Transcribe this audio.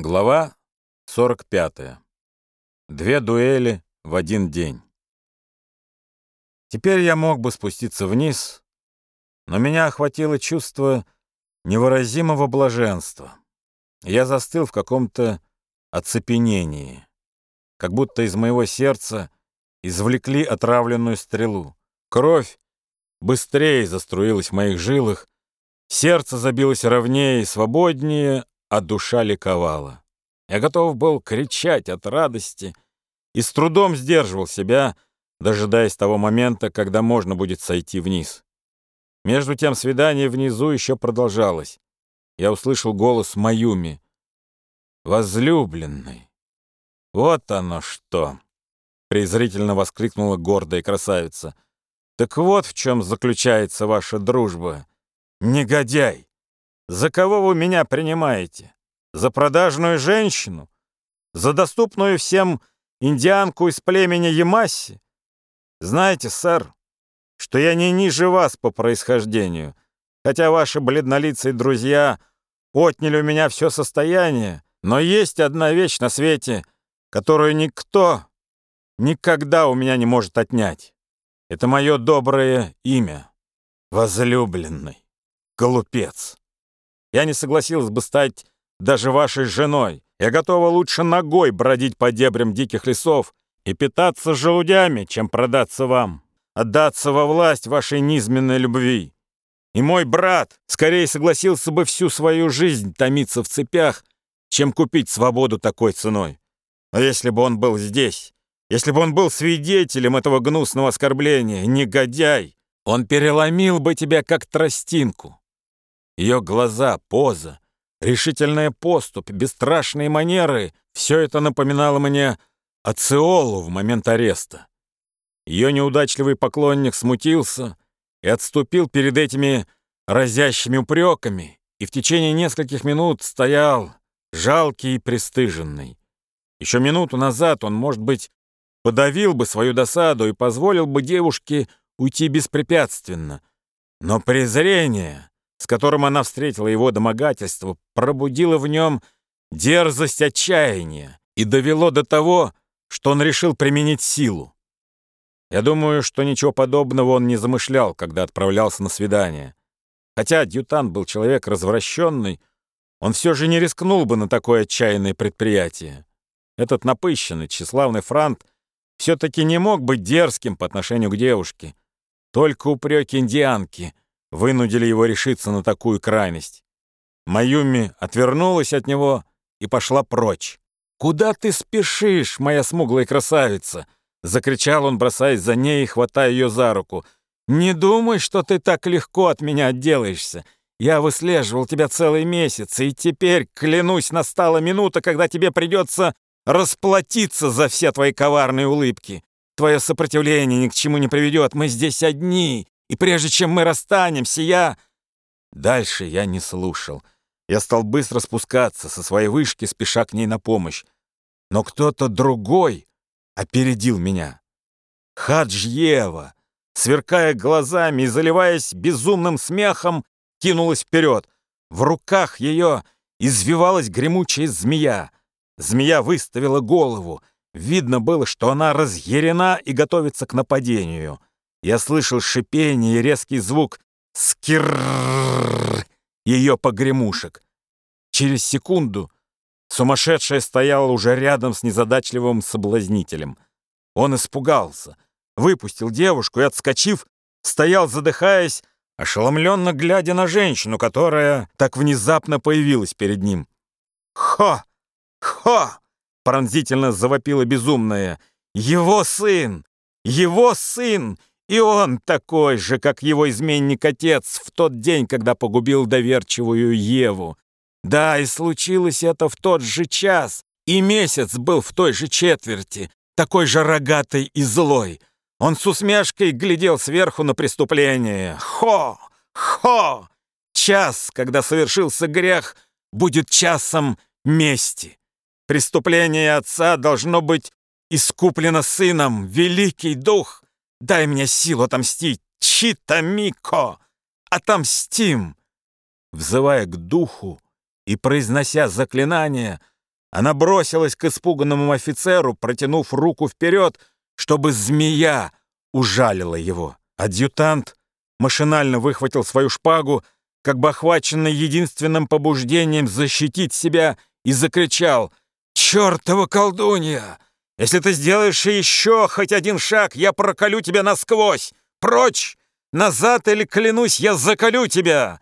Глава 45. Две дуэли в один день. Теперь я мог бы спуститься вниз, но меня охватило чувство невыразимого блаженства. Я застыл в каком-то оцепенении, как будто из моего сердца извлекли отравленную стрелу. Кровь быстрее заструилась в моих жилах, сердце забилось ровнее и свободнее, а душа ликовала. Я готов был кричать от радости и с трудом сдерживал себя, дожидаясь того момента, когда можно будет сойти вниз. Между тем свидание внизу еще продолжалось. Я услышал голос Маюми. «Возлюбленный! Вот оно что!» — презрительно воскликнула гордая красавица. «Так вот в чем заключается ваша дружба. Негодяй! За кого вы меня принимаете? За продажную женщину? За доступную всем индианку из племени Ямаси? Знаете, сэр, что я не ниже вас по происхождению, хотя ваши бледнолицые друзья отняли у меня все состояние, но есть одна вещь на свете, которую никто никогда у меня не может отнять. Это мое доброе имя, возлюбленный, глупец. Я не согласилась бы стать даже вашей женой. Я готова лучше ногой бродить по дебрям диких лесов и питаться желудями, чем продаться вам, отдаться во власть вашей низменной любви. И мой брат скорее согласился бы всю свою жизнь томиться в цепях, чем купить свободу такой ценой. Но если бы он был здесь, если бы он был свидетелем этого гнусного оскорбления, негодяй, он переломил бы тебя как тростинку. Ее глаза, поза, решительная поступь, бесстрашные манеры — все это напоминало мне о Циолу в момент ареста. Ее неудачливый поклонник смутился и отступил перед этими разящими упреками, и в течение нескольких минут стоял жалкий и пристыженный. Еще минуту назад он, может быть, подавил бы свою досаду и позволил бы девушке уйти беспрепятственно. Но презрение, с которым она встретила его домогательство, пробудило в нем дерзость отчаяния и довело до того, что он решил применить силу. Я думаю, что ничего подобного он не замышлял, когда отправлялся на свидание. Хотя адъютант был человек развращенный, он все же не рискнул бы на такое отчаянное предприятие. Этот напыщенный, тщеславный франт все-таки не мог быть дерзким по отношению к девушке. Только упреки индианки — вынудили его решиться на такую крайность. Маюми отвернулась от него и пошла прочь. «Куда ты спешишь, моя смуглая красавица?» — закричал он, бросаясь за ней и хватая ее за руку. «Не думай, что ты так легко от меня отделаешься. Я выслеживал тебя целый месяц, и теперь, клянусь, настала минута, когда тебе придется расплатиться за все твои коварные улыбки. Твое сопротивление ни к чему не приведет. Мы здесь одни, и прежде чем мы расстанемся, я...» Дальше я не слушал. Я стал быстро спускаться со своей вышки, спеша к ней на помощь. Но кто-то другой опередил меня. Хаджьева, сверкая глазами и заливаясь безумным смехом, кинулась вперед. В руках ее извивалась гремучая змея. Змея выставила голову. Видно было, что она разъярена и готовится к нападению. Я слышал шипение и резкий звук скиррррр ее погремушек. Через секунду сумасшедшая стояла уже рядом с незадачливым соблазнителем. Он испугался, выпустил девушку и, отскочив, стоял, задыхаясь, ошеломленно глядя на женщину, которая так внезапно появилась перед ним. «Хо! Хо!» — пронзительно завопила безумная. «Его сын! Его сын! И он такой же, как его изменник-отец в тот день, когда погубил доверчивую Еву. Да, и случилось это в тот же час, и месяц был в той же четверти, такой же рогатый и злой. Он с усмешкой глядел сверху на преступление. Хо! Хо! Час, когда совершился грех, будет часом мести. Преступление отца должно быть искуплено сыном, великий дух — Дай мне силу отомстить! Читамико! Отомстим!» Взывая к духу и произнося заклинание, Она бросилась к испуганному офицеру, протянув руку вперед, чтобы змея ужалила его. Адъютант машинально выхватил свою шпагу, как бы охваченный единственным побуждением защитить себя, и закричал «Чёртова колдунья! Если ты сделаешь еще хоть один шаг, я проколю тебя насквозь! Прочь! Назад или, клянусь, я заколю тебя!»